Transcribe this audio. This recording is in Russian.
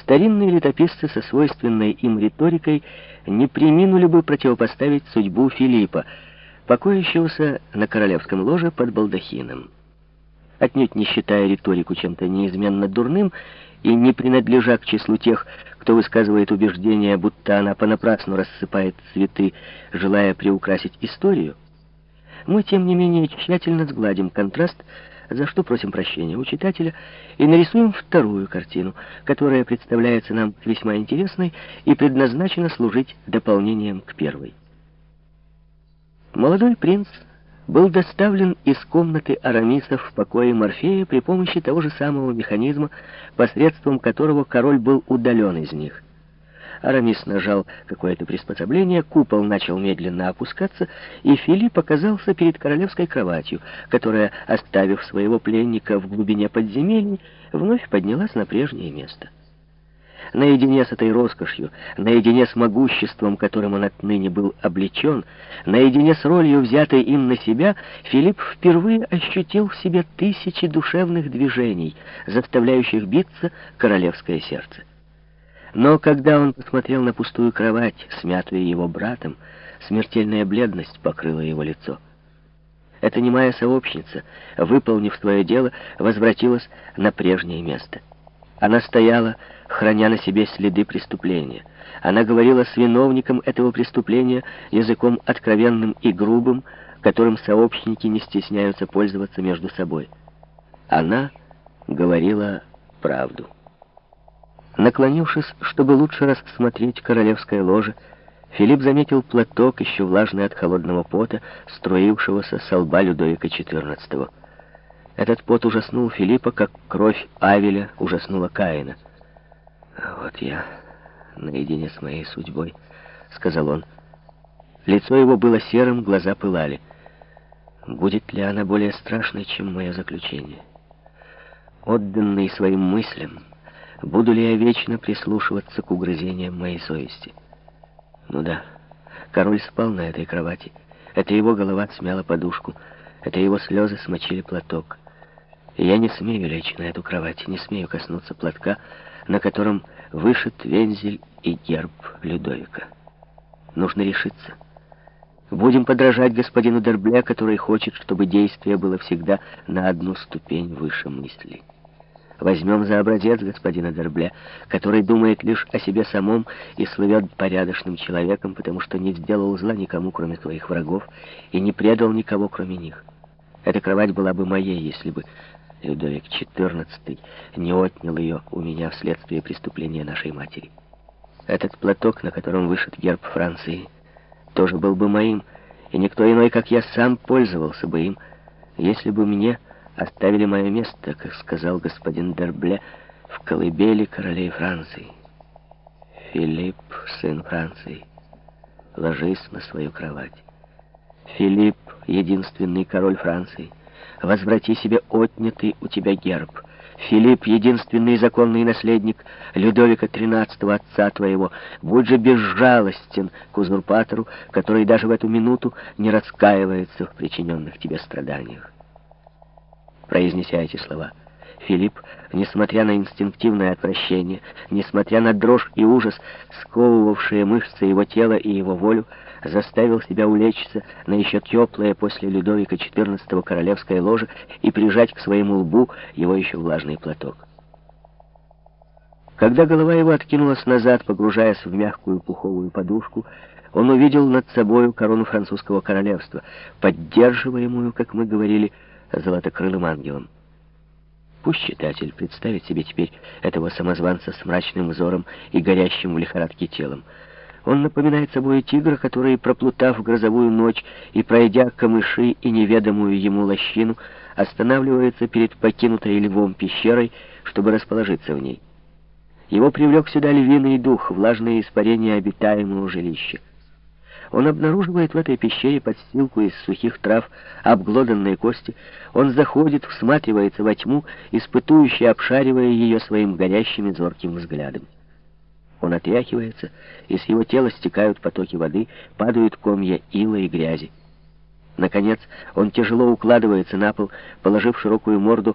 старинные летописцы со свойственной им риторикой не приминули бы противопоставить судьбу Филиппа, покоящегося на королевском ложе под балдахином. Отнюдь не считая риторику чем-то неизменно дурным и не принадлежа к числу тех, кто высказывает убеждение, будто она понапрасну рассыпает цветы, желая приукрасить историю, мы, тем не менее, тщательно сгладим контраст, за что просим прощения у читателя, и нарисуем вторую картину, которая представляется нам весьма интересной и предназначена служить дополнением к первой. Молодой принц был доставлен из комнаты Арамиса в покое Морфея при помощи того же самого механизма, посредством которого король был удален из них. Арамис нажал какое-то приспособление, купол начал медленно опускаться, и Филипп оказался перед королевской кроватью, которая, оставив своего пленника в глубине подземелья, вновь поднялась на прежнее место наедине с этой роскошью, наедине с могуществом, которым он отныне был облечен, наедине с ролью, взятой им на себя, Филипп впервые ощутил в себе тысячи душевных движений, заставляющих биться королевское сердце. Но когда он посмотрел на пустую кровать, смятую его братом, смертельная бледность покрыла его лицо. Эта немая сообщница, выполнив свое дело, возвратилась на прежнее место. Она стояла, храня на себе следы преступления. Она говорила с виновником этого преступления языком откровенным и грубым, которым сообщники не стесняются пользоваться между собой. Она говорила правду. Наклонившись, чтобы лучше рассмотреть королевское ложе, Филипп заметил платок, еще влажный от холодного пота, струившегося со лба Людовика XIV. Этот пот ужаснул Филиппа, как кровь Авеля ужаснула Каина. «Вот я наедине с моей судьбой», — сказал он. Лицо его было серым, глаза пылали. «Будет ли она более страшной, чем мое заключение?» Отданный своим мыслям, буду ли я вечно прислушиваться к угрызениям моей совести? Ну да, король спал на этой кровати. Это его голова смяла подушку. Это его слезы смочили платок. И я не смею лечь на эту кровать, не смею коснуться платка, на котором вышит вензель и герб Людовика. Нужно решиться. Будем подражать господину Дербле, который хочет, чтобы действие было всегда на одну ступень выше мысли. Возьмем за образец господина Дербле, который думает лишь о себе самом и слывет порядочным человеком, потому что не сделал зла никому, кроме своих врагов, и не предал никого, кроме них. Эта кровать была бы моей, если бы Людовик XIV не отнял ее у меня вследствие преступления нашей матери. Этот платок, на котором вышит герб Франции, тоже был бы моим, и никто иной, как я сам, пользовался бы им, если бы мне оставили мое место, как сказал господин Дербле, в колыбели королей Франции. Филипп, сын Франции, ложись на свою кровать. Филипп, единственный король Франции, возврати себе отнятый у тебя герб. Филипп, единственный законный наследник Людовика XIII, отца твоего, будь же безжалостен к узурпатору, который даже в эту минуту не раскаивается в причиненных тебе страданиях. Произнеся эти слова, Филипп, несмотря на инстинктивное отвращение, несмотря на дрожь и ужас, сковывавшие мышцы его тела и его волю, заставил себя улечься на еще теплое после Людовика XIV королевское ложе и прижать к своему лбу его еще влажный платок. Когда голова его откинулась назад, погружаясь в мягкую пуховую подушку, он увидел над собою корону французского королевства, поддерживаемую, как мы говорили, золотокрылым ангелом. Пусть читатель представит себе теперь этого самозванца с мрачным взором и горящим в лихорадке телом. Он напоминает собой тигра, который, проплутав грозовую ночь и пройдя камыши и неведомую ему лощину, останавливается перед покинутой львом пещерой, чтобы расположиться в ней. Его привлек сюда львиный дух, влажное испарение обитаемого жилища. Он обнаруживает в этой пещере подстилку из сухих трав, обглоданные кости. Он заходит, всматривается во тьму, испытующе обшаривая ее своим горящим и зорким взглядом. Он отряхивается, и с его тела стекают потоки воды, падают комья ила и грязи. Наконец, он тяжело укладывается на пол, положив широкую морду